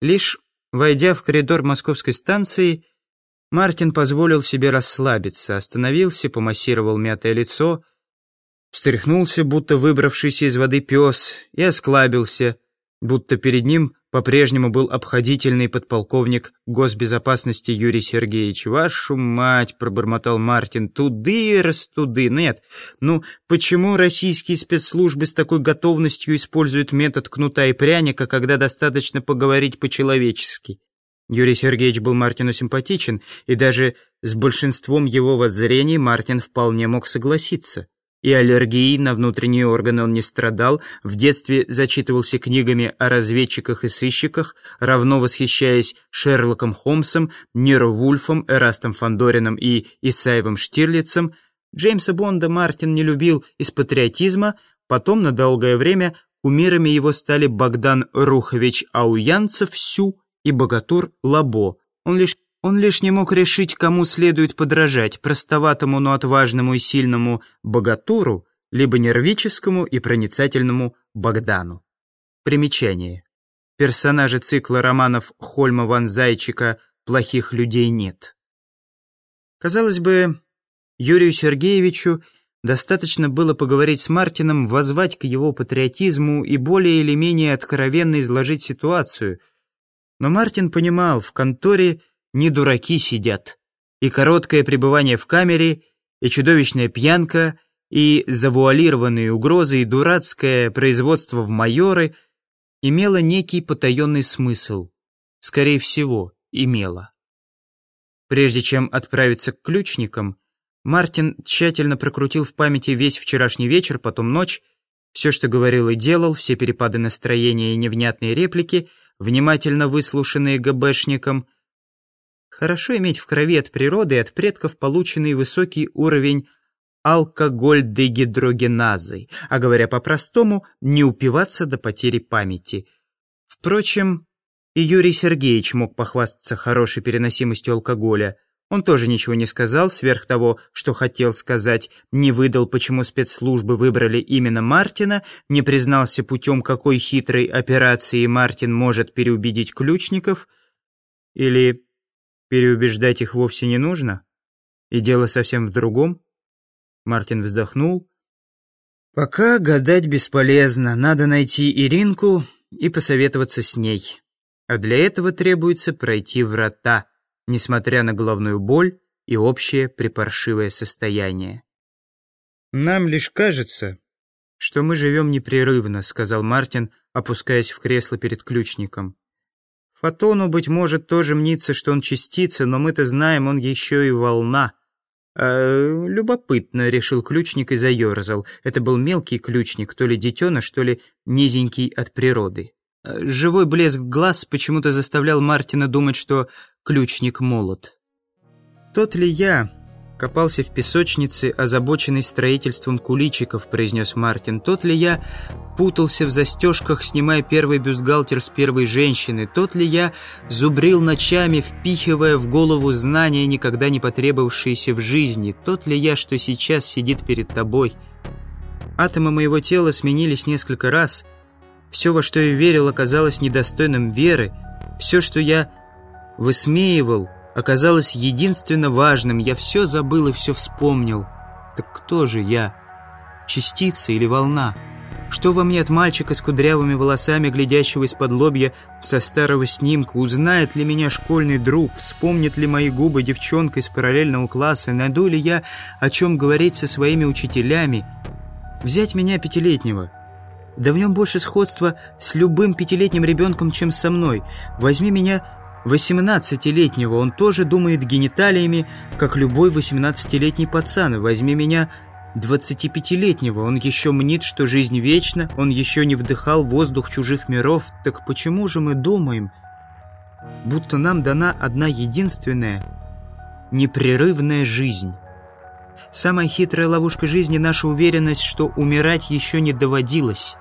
Лишь войдя в коридор московской станции, Мартин позволил себе расслабиться, остановился, помассировал мятое лицо, встряхнулся, будто выбравшийся из воды пес, и осклабился, будто перед ним по-прежнему был обходительный подполковник госбезопасности Юрий Сергеевич. «Вашу мать!» — пробормотал Мартин. «Туды раз туды. Нет, ну почему российские спецслужбы с такой готовностью используют метод кнута и пряника, когда достаточно поговорить по-человечески?» Юрий Сергеевич был Мартину симпатичен, и даже с большинством его воззрений Мартин вполне мог согласиться. И аллергией на внутренние органы он не страдал, в детстве зачитывался книгами о разведчиках и сыщиках, равно восхищаясь Шерлоком Холмсом, Ниро Вульфом, Эрастом Фандорином и Исаевым Штирлицем. Джеймса Бонда Мартин не любил из патриотизма, потом на долгое время кумирами его стали Богдан Рухович Ауянцев Сю и Богатур Лабо. Он лишь он лишь не мог решить, кому следует подражать, простоватому, но отважному и сильному богатуру, либо нервическому и проницательному Богдану. Примечание. Персонажи цикла романов Хольма Ван Зайчика «Плохих людей нет». Казалось бы, Юрию Сергеевичу достаточно было поговорить с Мартином, возвать к его патриотизму и более или менее откровенно изложить ситуацию. Но Мартин понимал, в конторе не дураки сидят. И короткое пребывание в камере, и чудовищная пьянка, и завуалированные угрозы, и дурацкое производство в майоры имело некий потаенный смысл. Скорее всего, имело. Прежде чем отправиться к ключникам, Мартин тщательно прокрутил в памяти весь вчерашний вечер, потом ночь, все, что говорил и делал, все перепады настроения и невнятные реплики, внимательно выслушанные ГБшником — Хорошо иметь в крови от природы и от предков полученный высокий уровень алкоголь-дегидрогеназы, а говоря по-простому, не упиваться до потери памяти. Впрочем, и Юрий Сергеевич мог похвастаться хорошей переносимостью алкоголя. Он тоже ничего не сказал, сверх того, что хотел сказать, не выдал, почему спецслужбы выбрали именно Мартина, не признался путем какой хитрой операции Мартин может переубедить ключников, или Переубеждать их вовсе не нужно? И дело совсем в другом? Мартин вздохнул. Пока гадать бесполезно. Надо найти Иринку и посоветоваться с ней. А для этого требуется пройти врата, несмотря на головную боль и общее припаршивое состояние. «Нам лишь кажется, что мы живем непрерывно», — сказал Мартин, опускаясь в кресло перед ключником. Фотону, быть может, тоже мнится, что он частица, но мы-то знаем, он еще и волна. «Э, «Любопытно», — решил ключник и заерзал. Это был мелкий ключник, то ли детеныш, то ли низенький от природы. Э, живой блеск глаз почему-то заставлял Мартина думать, что ключник молод. «Тот ли я, Копался в песочнице, озабоченный строительством куличиков, произнес Мартин. Тот ли я путался в застежках, снимая первый бюстгальтер с первой женщины? Тот ли я зубрил ночами, впихивая в голову знания, никогда не потребовавшиеся в жизни? Тот ли я, что сейчас сидит перед тобой? Атомы моего тела сменились несколько раз. Все, во что я верил, оказалось недостойным веры. Все, что я высмеивал, оказалось единственно важным. Я все забыл и все вспомнил. Так кто же я? Частица или волна? Что во мне от мальчика с кудрявыми волосами, глядящего из-под лобья со старого снимка? Узнает ли меня школьный друг? Вспомнит ли мои губы девчонка из параллельного класса? Найду ли я о чем говорить со своими учителями? Взять меня пятилетнего. Да в нем больше сходства с любым пятилетним ребенком, чем со мной. Возьми меня 18-летнего он тоже думает гениталиями, как любой 18-летний пацан. Возьми меня 25-летнего, он еще мнит, что жизнь вечна, он еще не вдыхал воздух чужих миров. Так почему же мы думаем, будто нам дана одна единственная, непрерывная жизнь? Самая хитрая ловушка жизни – наша уверенность, что умирать еще не доводилось.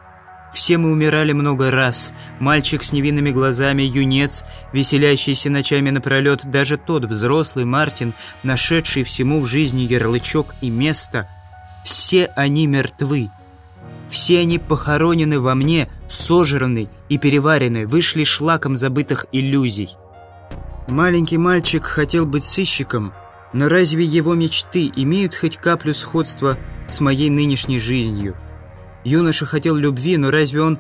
Все мы умирали много раз. Мальчик с невинными глазами, юнец, веселящийся ночами напролет, даже тот взрослый Мартин, нашедший всему в жизни ярлычок и место. Все они мертвы. Все они похоронены во мне сожранной и переваренной, вышли шлаком забытых иллюзий. Маленький мальчик хотел быть сыщиком, но разве его мечты имеют хоть каплю сходства с моей нынешней жизнью? Юноша хотел любви, но разве он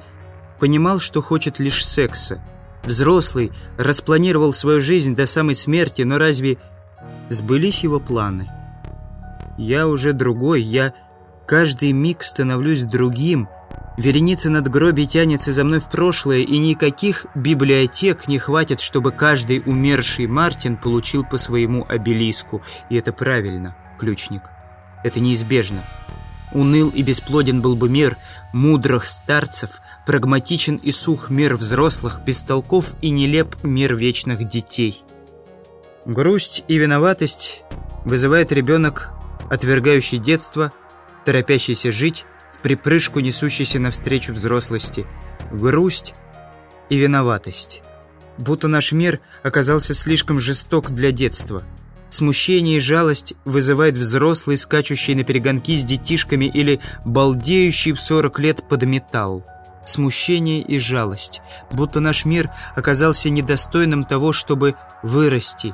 понимал, что хочет лишь секса? Взрослый распланировал свою жизнь до самой смерти, но разве сбылись его планы? Я уже другой, я каждый миг становлюсь другим. Вереница надгробий тянется за мной в прошлое, и никаких библиотек не хватит, чтобы каждый умерший Мартин получил по своему обелиску. И это правильно, ключник. Это неизбежно. Уныл и бесплоден был бы мир мудрых старцев, прагматичен и сух мир взрослых, бестолков и нелеп мир вечных детей. Грусть и виноватость вызывает ребенок, отвергающий детство, торопящийся жить, в припрыжку несущийся навстречу взрослости. Грусть и виноватость. Будто наш мир оказался слишком жесток для детства – Смущение и жалость вызывает взрослый, скачущий на перегонки с детишками или балдеющий в 40 лет под металл. Смущение и жалость, будто наш мир оказался недостойным того, чтобы вырасти.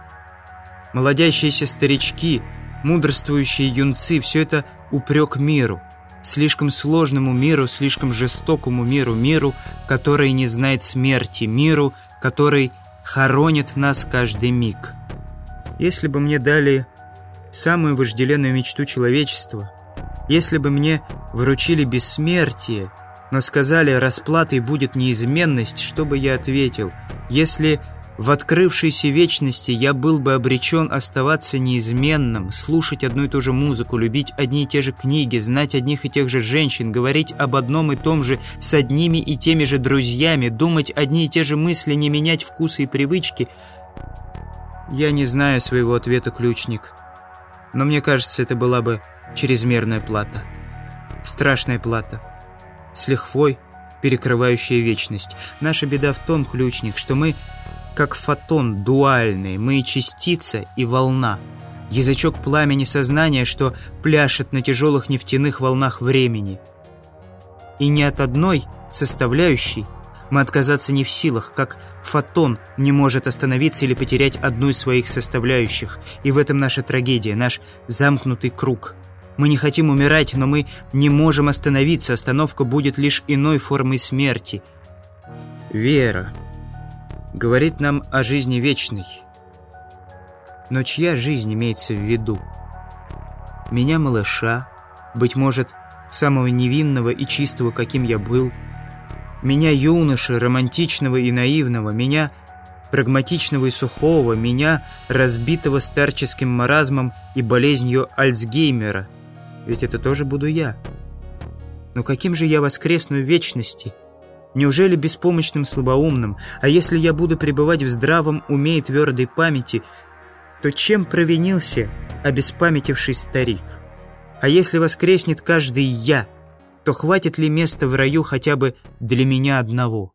Молодящиеся старички, мудрствующие юнцы – все это упрек миру. Слишком сложному миру, слишком жестокому миру, миру, который не знает смерти, миру, который хоронит нас каждый миг. Если бы мне дали самую вожделенную мечту человечества, если бы мне вручили бессмертие, но сказали, расплатой будет неизменность, что бы я ответил? Если в открывшейся вечности я был бы обречен оставаться неизменным, слушать одну и ту же музыку, любить одни и те же книги, знать одних и тех же женщин, говорить об одном и том же с одними и теми же друзьями, думать одни и те же мысли, не менять вкусы и привычки – я не знаю своего ответа, ключник. Но мне кажется, это была бы чрезмерная плата. Страшная плата. С лихвой, перекрывающая вечность. Наша беда в том, ключник, что мы как фотон дуальный. Мы и частица, и волна. Язычок пламени сознания, что пляшет на тяжелых нефтяных волнах времени. И не от одной составляющей мы отказаться не в силах, как фотон не может остановиться или потерять одну из своих составляющих. И в этом наша трагедия, наш замкнутый круг. Мы не хотим умирать, но мы не можем остановиться. Остановка будет лишь иной формой смерти. Вера говорит нам о жизни вечной. Но чья жизнь имеется в виду? Меня, малыша, быть может, самого невинного и чистого, каким я был – меня юноши, романтичного и наивного, меня прагматичного и сухого, меня разбитого старческим маразмом и болезнью Альцгеймера. Ведь это тоже буду я. Но каким же я воскресну в вечности? Неужели беспомощным слабоумным? А если я буду пребывать в здравом уме и твердой памяти, то чем провинился обеспамятивший старик? А если воскреснет каждый «я», то хватит ли места в раю хотя бы для меня одного?